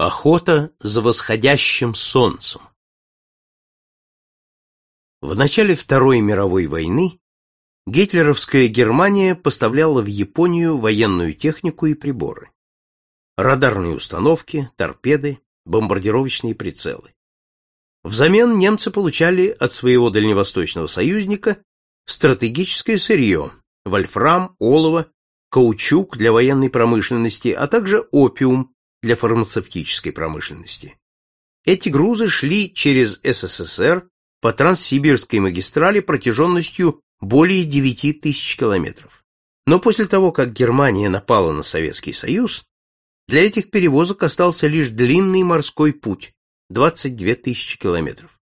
Охота за восходящим солнцем В начале Второй мировой войны гитлеровская Германия поставляла в Японию военную технику и приборы. Радарные установки, торпеды, бомбардировочные прицелы. Взамен немцы получали от своего дальневосточного союзника стратегическое сырье – вольфрам, олово, каучук для военной промышленности, а также опиум для фармацевтической промышленности. Эти грузы шли через СССР по Транссибирской магистрали протяженностью более 9 тысяч километров. Но после того, как Германия напала на Советский Союз, для этих перевозок остался лишь длинный морской путь – 22 тысячи километров.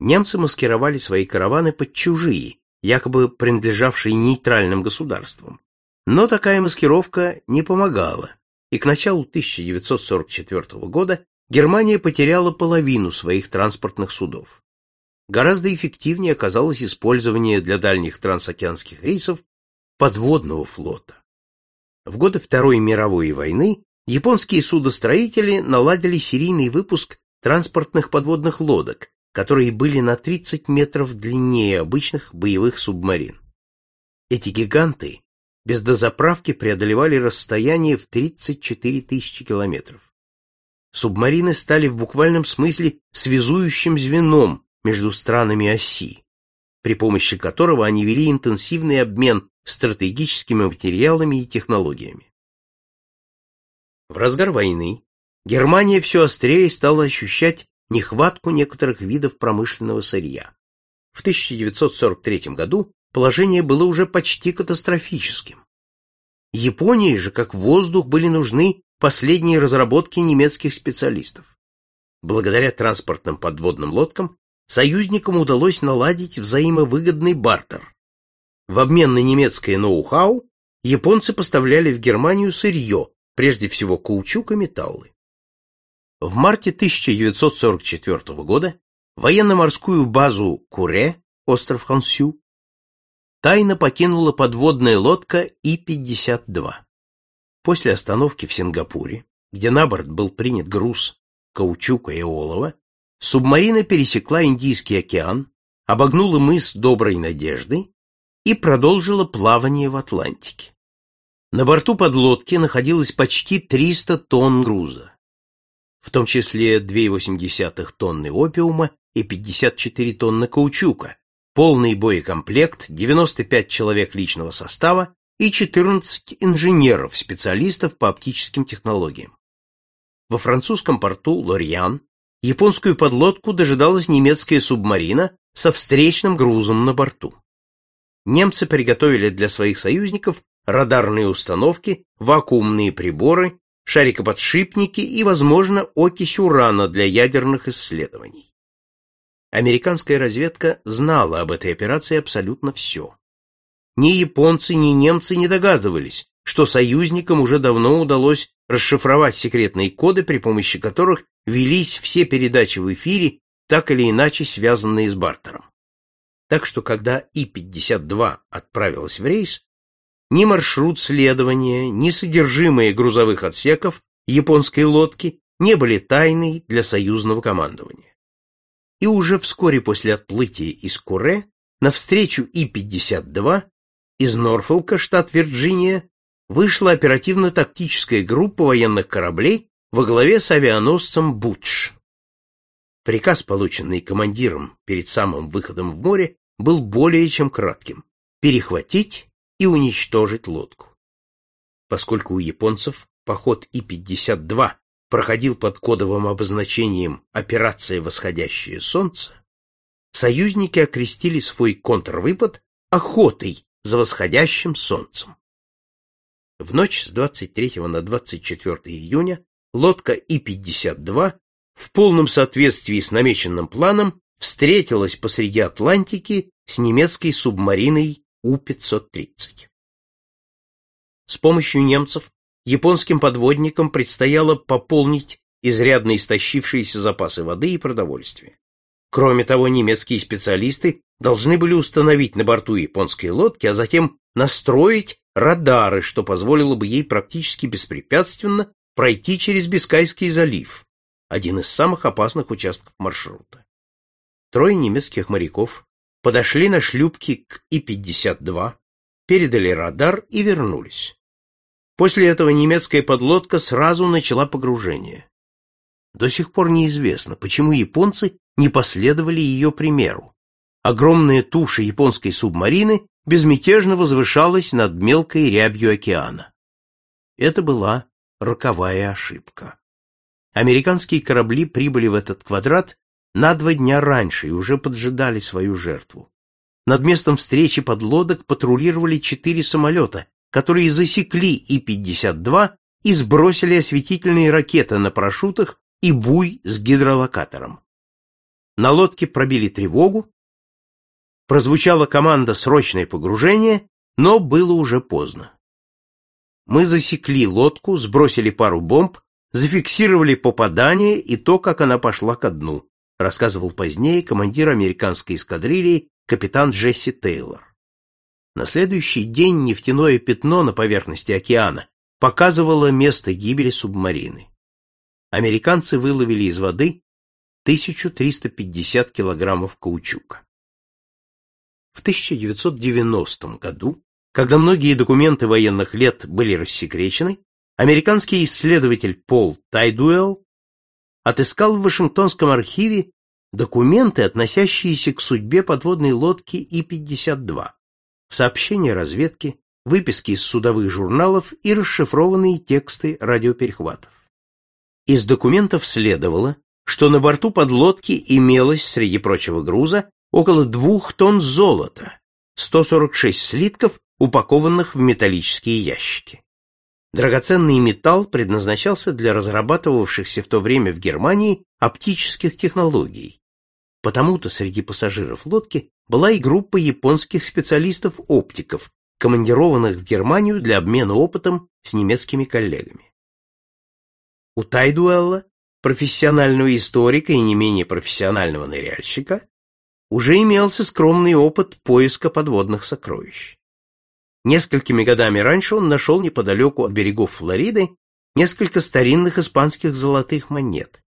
Немцы маскировали свои караваны под чужие, якобы принадлежавшие нейтральным государствам. Но такая маскировка не помогала, и к началу 1944 года Германия потеряла половину своих транспортных судов. Гораздо эффективнее оказалось использование для дальних трансокеанских рейсов подводного флота. В годы Второй мировой войны японские судостроители наладили серийный выпуск транспортных подводных лодок, которые были на 30 метров длиннее обычных боевых субмарин. Эти гиганты без дозаправки преодолевали расстояние в 34 тысячи километров. Субмарины стали в буквальном смысле связующим звеном между странами оси, при помощи которого они вели интенсивный обмен стратегическими материалами и технологиями. В разгар войны Германия все острее стала ощущать нехватку некоторых видов промышленного сырья. В 1943 году положение было уже почти катастрофическим. Японии же, как воздух, были нужны последние разработки немецких специалистов. Благодаря транспортным подводным лодкам союзникам удалось наладить взаимовыгодный бартер. В обмен на немецкое ноу-хау японцы поставляли в Германию сырье, прежде всего каучук и металлы. В марте 1944 года военно-морскую базу Куре, остров Хансю, тайно покинула подводная лодка И-52. После остановки в Сингапуре, где на борт был принят груз каучука и олова, субмарина пересекла Индийский океан, обогнула мыс Доброй Надежды и продолжила плавание в Атлантике. На борту подлодки находилось почти 300 тонн груза, в том числе 2,8 тонны опиума и 54 тонны каучука, полный боекомплект, 95 человек личного состава и 14 инженеров, специалистов по оптическим технологиям. Во французском порту Лорьян японскую подлодку дожидалась немецкая субмарина со встречным грузом на борту. Немцы приготовили для своих союзников радарные установки, вакуумные приборы, шарикоподшипники и, возможно, окись урана для ядерных исследований. Американская разведка знала об этой операции абсолютно все. Ни японцы, ни немцы не догадывались, что союзникам уже давно удалось расшифровать секретные коды, при помощи которых велись все передачи в эфире, так или иначе связанные с бартером. Так что, когда И-52 отправилась в рейс, ни маршрут следования, ни содержимое грузовых отсеков японской лодки не были тайной для союзного командования и уже вскоре после отплытия из Куре навстречу И-52 из Норфолка, штат Вирджиния, вышла оперативно-тактическая группа военных кораблей во главе с авианосцем «Бутш». Приказ, полученный командиром перед самым выходом в море, был более чем кратким – перехватить и уничтожить лодку. Поскольку у японцев поход И-52 проходил под кодовым обозначением «Операция «Восходящее солнце», союзники окрестили свой контрвыпад охотой за восходящим солнцем. В ночь с 23 на 24 июня лодка И-52 в полном соответствии с намеченным планом встретилась посреди Атлантики с немецкой субмариной У-530. С помощью немцев японским подводникам предстояло пополнить изрядно истощившиеся запасы воды и продовольствия. Кроме того, немецкие специалисты должны были установить на борту японской лодки, а затем настроить радары, что позволило бы ей практически беспрепятственно пройти через Бискайский залив, один из самых опасных участков маршрута. Трое немецких моряков подошли на шлюпке к И-52, передали радар и вернулись. После этого немецкая подлодка сразу начала погружение. До сих пор неизвестно, почему японцы не последовали ее примеру. Огромная туша японской субмарины безмятежно возвышалась над мелкой рябью океана. Это была роковая ошибка. Американские корабли прибыли в этот квадрат на два дня раньше и уже поджидали свою жертву. Над местом встречи подлодок патрулировали четыре самолета, которые засекли И-52 и сбросили осветительные ракеты на парашютах и буй с гидролокатором. На лодке пробили тревогу, прозвучала команда «Срочное погружение», но было уже поздно. Мы засекли лодку, сбросили пару бомб, зафиксировали попадание и то, как она пошла ко дну, рассказывал позднее командир американской эскадрильи капитан Джесси Тейлор. На следующий день нефтяное пятно на поверхности океана показывало место гибели субмарины. Американцы выловили из воды 1350 килограммов каучука. В 1990 году, когда многие документы военных лет были рассекречены, американский исследователь Пол Тайдуэлл отыскал в Вашингтонском архиве документы, относящиеся к судьбе подводной лодки И-52, сообщения разведки, выписки из судовых журналов и расшифрованные тексты радиоперехватов. Из документов следовало, что на борту подлодки имелось, среди прочего груза, около двух тонн золота, 146 слитков, упакованных в металлические ящики. Драгоценный металл предназначался для разрабатывавшихся в то время в Германии оптических технологий. Потому-то среди пассажиров лодки была и группа японских специалистов-оптиков, командированных в Германию для обмена опытом с немецкими коллегами. У Тайдуэлла, профессионального историка и не менее профессионального ныряльщика, уже имелся скромный опыт поиска подводных сокровищ. Несколькими годами раньше он нашел неподалеку от берегов Флориды несколько старинных испанских золотых монет.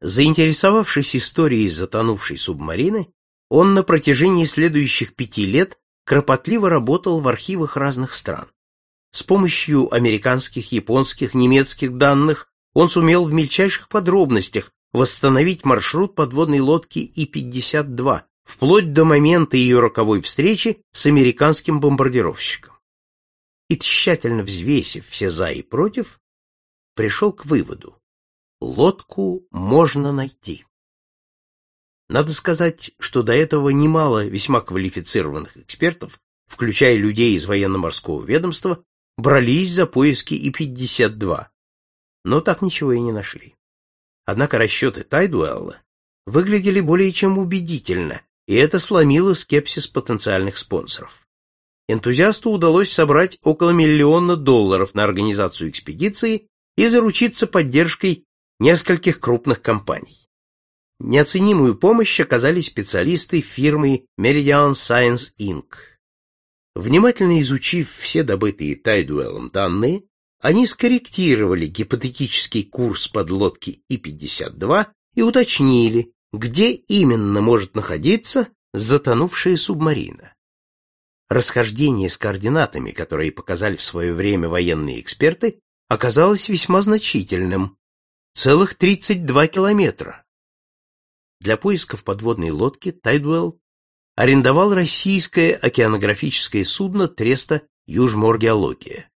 Заинтересовавшись историей затонувшей субмарины, он на протяжении следующих пяти лет кропотливо работал в архивах разных стран. С помощью американских, японских, немецких данных он сумел в мельчайших подробностях восстановить маршрут подводной лодки И-52, вплоть до момента ее роковой встречи с американским бомбардировщиком. И тщательно взвесив все «за» и «против», пришел к выводу – лодку можно найти. Надо сказать, что до этого немало весьма квалифицированных экспертов, включая людей из военно-морского ведомства, брались за поиски И-52, но так ничего и не нашли. Однако расчеты Тайдуэлла выглядели более чем убедительно, и это сломило скепсис потенциальных спонсоров. Энтузиасту удалось собрать около миллиона долларов на организацию экспедиции и заручиться поддержкой нескольких крупных компаний. Неоценимую помощь оказали специалисты фирмы Meridian Science Inc. Внимательно изучив все добытые Тайдуэллом данные, они скорректировали гипотетический курс подлодки И-52 и уточнили, где именно может находиться затонувшая субмарина. Расхождение с координатами, которые показали в свое время военные эксперты, оказалось весьма значительным – целых 32 километра. Для поисков подводной лодки Тайдуэлл арендовал российское океанографическое судно Треста Южморгеология.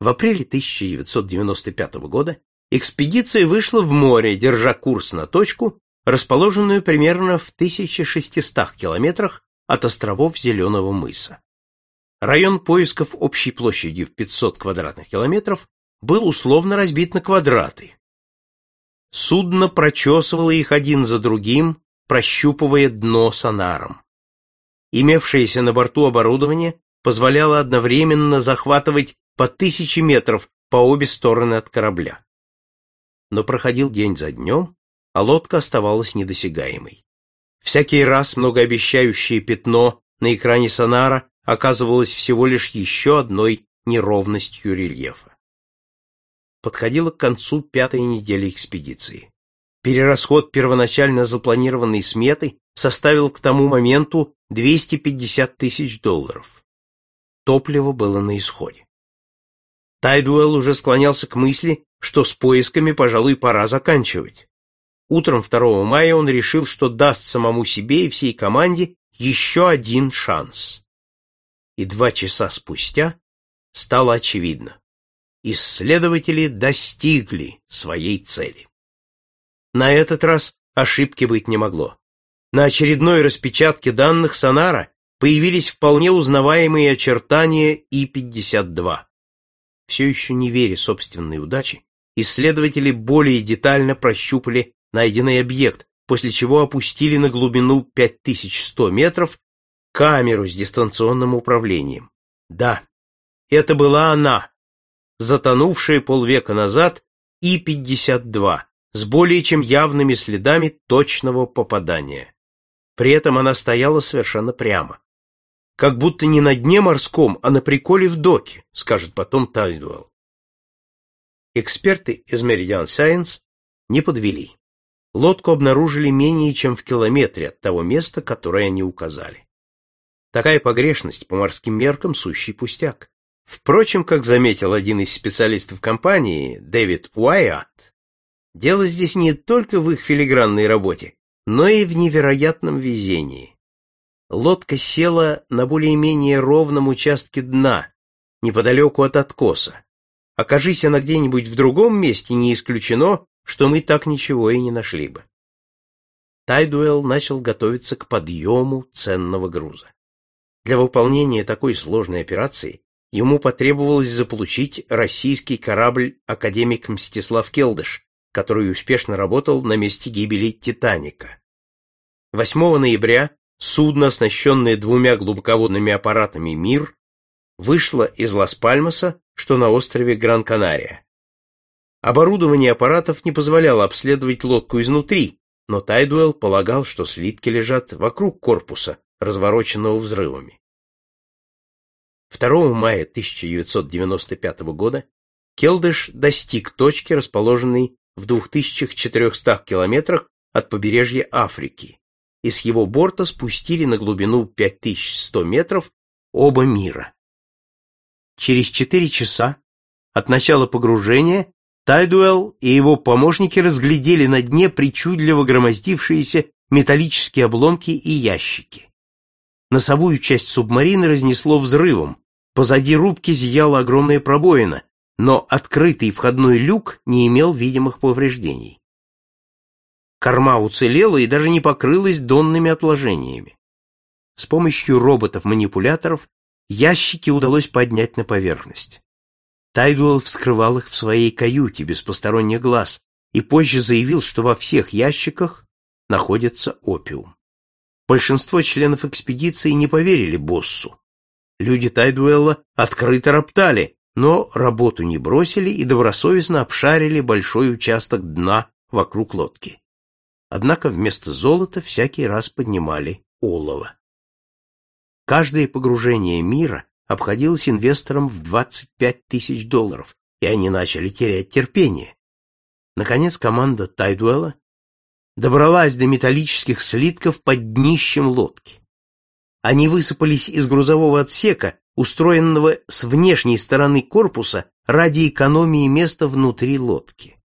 В апреле 1995 года экспедиция вышла в море, держа курс на точку, расположенную примерно в 1600 километрах от островов Зеленого мыса. Район поисков общей площадью в 500 квадратных километров был условно разбит на квадраты. Судно прочесывало их один за другим, прощупывая дно сонаром. Имевшееся на борту оборудование позволяло одновременно захватывать по тысяче метров по обе стороны от корабля. Но проходил день за днем, а лодка оставалась недосягаемой. Всякий раз многообещающее пятно на экране сонара оказывалось всего лишь еще одной неровностью рельефа. Подходила к концу пятой недели экспедиции. Перерасход первоначально запланированной сметы составил к тому моменту 250 тысяч долларов. Топливо было на исходе. Тайдуэлл уже склонялся к мысли, что с поисками, пожалуй, пора заканчивать. Утром 2 мая он решил, что даст самому себе и всей команде еще один шанс. И два часа спустя стало очевидно. Исследователи достигли своей цели. На этот раз ошибки быть не могло. На очередной распечатке данных сонара появились вполне узнаваемые очертания И-52. Все еще не веря собственной удаче, исследователи более детально прощупали найденный объект, после чего опустили на глубину 5100 метров камеру с дистанционным управлением. Да, это была она, затонувшая полвека назад И-52, с более чем явными следами точного попадания. При этом она стояла совершенно прямо. Как будто не на дне морском, а на приколе в доке, скажет потом Тайдуэлл. Эксперты из Meridian Science не подвели. Лодку обнаружили менее чем в километре от того места, которое они указали. Такая погрешность по морским меркам сущий пустяк. Впрочем, как заметил один из специалистов компании, Дэвид Уайат, дело здесь не только в их филигранной работе, но и в невероятном везении. Лодка села на более-менее ровном участке дна, неподалеку от откоса. Окажись она где-нибудь в другом месте, не исключено, что мы так ничего и не нашли бы. Тайдуэлл начал готовиться к подъему ценного груза. Для выполнения такой сложной операции ему потребовалось заполучить российский корабль «Академик Мстислав Келдыш», который успешно работал на месте гибели «Титаника». 8 ноября судно, оснащенное двумя глубоководными аппаратами «Мир», вышло из Лас-Пальмаса, что на острове Гран-Канария. Оборудование аппаратов не позволяло обследовать лодку изнутри, но Тайдуэлл полагал, что слитки лежат вокруг корпуса, развороченного взрывами. 2 мая 1995 года Келдыш достиг точки, расположенной в 2400 километрах от побережья Африки, и с его борта спустили на глубину 5100 метров оба мира. Через четыре часа от начала погружения Тайдуэлл и его помощники разглядели на дне причудливо громоздившиеся металлические обломки и ящики. Носовую часть субмарины разнесло взрывом, позади рубки зияла огромная пробоина, но открытый входной люк не имел видимых повреждений. Корма уцелела и даже не покрылась донными отложениями. С помощью роботов-манипуляторов ящики удалось поднять на поверхность. Тайдуэлл вскрывал их в своей каюте без посторонних глаз и позже заявил, что во всех ящиках находится опиум. Большинство членов экспедиции не поверили боссу. Люди Тайдуэлла открыто роптали, но работу не бросили и добросовестно обшарили большой участок дна вокруг лодки. Однако вместо золота всякий раз поднимали олово. Каждое погружение мира обходилось инвесторам в 25 тысяч долларов, и они начали терять терпение. Наконец команда Тайдуэлла добралась до металлических слитков под днищем лодки. Они высыпались из грузового отсека, устроенного с внешней стороны корпуса ради экономии места внутри лодки.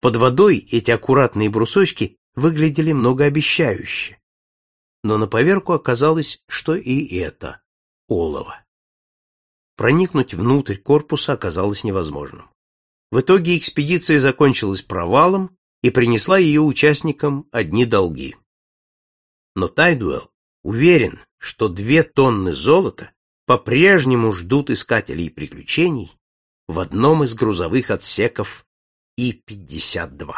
Под водой эти аккуратные брусочки выглядели многообещающе. Но на поверку оказалось, что и это олово. Проникнуть внутрь корпуса оказалось невозможным. В итоге экспедиция закончилась провалом и принесла ее участникам одни долги. Но Тайдуэлл уверен, что две тонны золота по-прежнему ждут искателей приключений в одном из грузовых отсеков И-52.